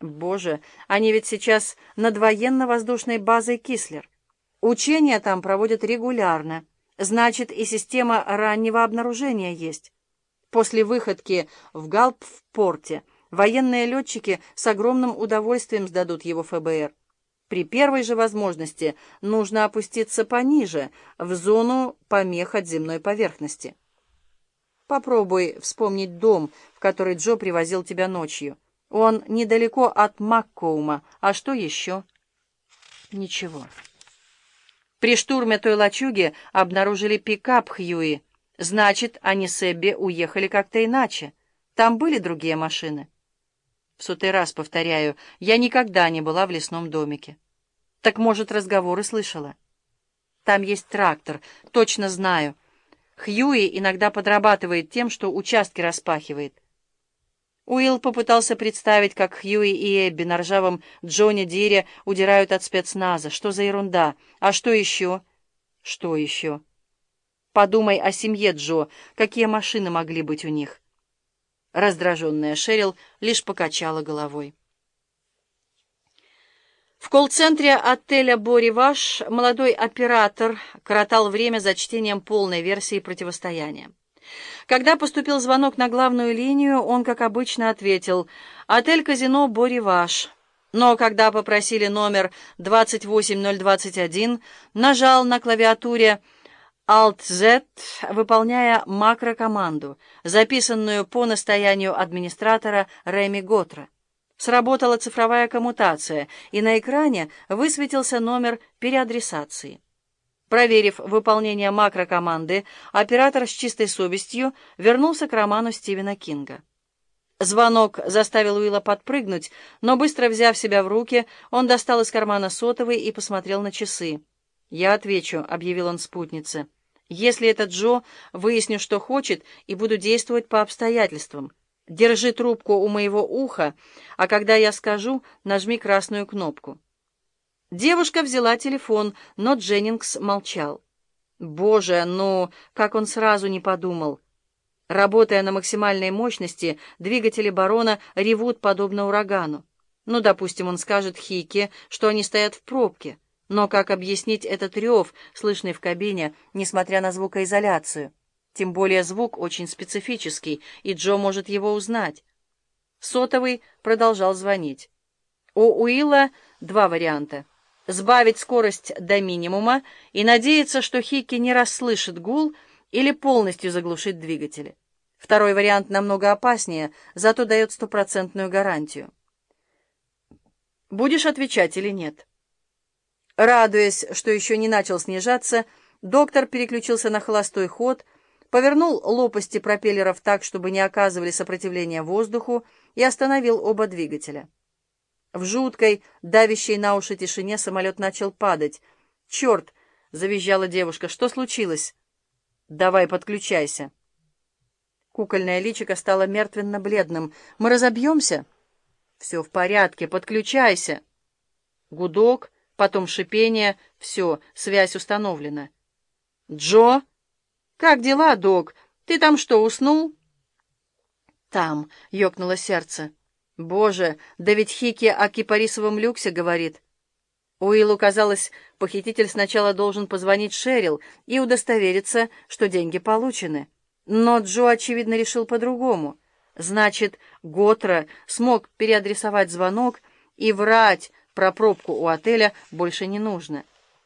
Боже, они ведь сейчас над военно-воздушной базой Кислер. Учения там проводят регулярно. Значит, и система раннего обнаружения есть. После выходки в Галп-порте военные летчики с огромным удовольствием сдадут его ФБР. При первой же возможности нужно опуститься пониже, в зону помех от земной поверхности. Попробуй вспомнить дом, в который Джо привозил тебя ночью. Он недалеко от Маккоума. А что еще? Ничего. При штурме той лачуги обнаружили пикап Хьюи. Значит, они с Эбби уехали как-то иначе. Там были другие машины. В сотый раз повторяю, я никогда не была в лесном домике. Так, может, разговоры слышала? Там есть трактор, точно знаю. Хьюи иногда подрабатывает тем, что участки распахивает. Уилл попытался представить, как Хьюи и Эбби на ржавом Джоне Дире удирают от спецназа. Что за ерунда? А что еще? Что еще? Подумай о семье Джо. Какие машины могли быть у них? Раздраженная Шерил лишь покачала головой. В колл-центре отеля «Бориваш» молодой оператор коротал время за чтением полной версии противостояния. Когда поступил звонок на главную линию, он, как обычно, ответил «Отель-казино Бориваш». Но когда попросили номер 28021, нажал на клавиатуре Alt-Z, выполняя макрокоманду, записанную по настоянию администратора Рэми Готра. Сработала цифровая коммутация, и на экране высветился номер переадресации. Проверив выполнение макрокоманды, оператор с чистой совестью вернулся к роману Стивена Кинга. Звонок заставил Уилла подпрыгнуть, но, быстро взяв себя в руки, он достал из кармана сотовый и посмотрел на часы. «Я отвечу», — объявил он спутнице. «Если это Джо, выясню, что хочет, и буду действовать по обстоятельствам. Держи трубку у моего уха, а когда я скажу, нажми красную кнопку». Девушка взяла телефон, но Дженнингс молчал. Боже, ну, как он сразу не подумал. Работая на максимальной мощности, двигатели барона ревут подобно урагану. Ну, допустим, он скажет Хике, что они стоят в пробке. Но как объяснить этот рев, слышный в кабине, несмотря на звукоизоляцию? Тем более звук очень специфический, и Джо может его узнать. Сотовый продолжал звонить. У Уилла два варианта сбавить скорость до минимума и надеяться, что Хикки не расслышит гул или полностью заглушит двигатели. Второй вариант намного опаснее, зато дает стопроцентную гарантию. Будешь отвечать или нет? Радуясь, что еще не начал снижаться, доктор переключился на холостой ход, повернул лопасти пропеллеров так, чтобы не оказывали сопротивления воздуху, и остановил оба двигателя. В жуткой, давящей на уши тишине самолет начал падать. «Черт!» — завизжала девушка. «Что случилось?» «Давай, подключайся». Кукольное личико стало мертвенно-бледным. «Мы разобьемся?» «Все в порядке, подключайся». Гудок, потом шипение. Все, связь установлена. «Джо?» «Как дела, док? Ты там что, уснул?» «Там», — ёкнуло сердце. Боже, да ведь Хики о кипарисовом люксе говорит. Уиллу казалось, похититель сначала должен позвонить Шерил и удостовериться, что деньги получены. Но Джо, очевидно, решил по-другому. Значит, Готра смог переадресовать звонок, и врать про пробку у отеля больше не нужно.